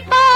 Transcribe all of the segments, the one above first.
people.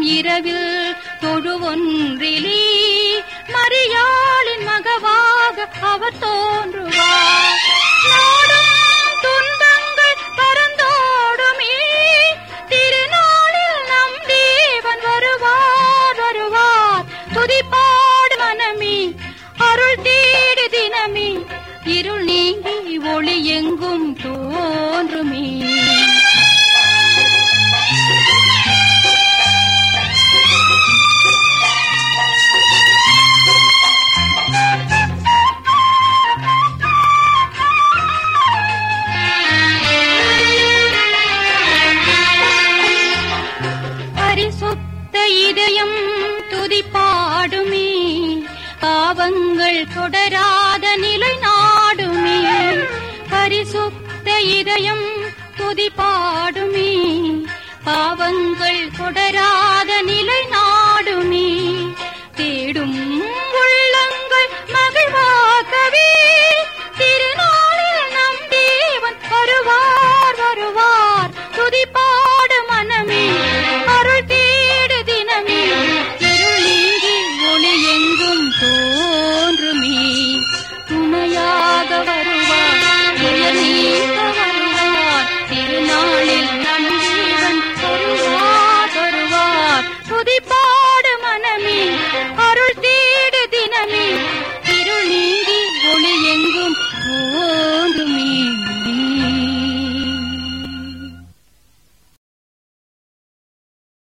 இரவில் தொழுவொன்றிலே மரியாளின் மகவாக அவர் தோன்றுவார். இருள் நீங்கி ஒளி எங்கும் தோன்றுமே. தொடராத நிலை நாடுமே. பரிசுத்த இதயம் துதி பாடுமே பாவங்கள் தொடரா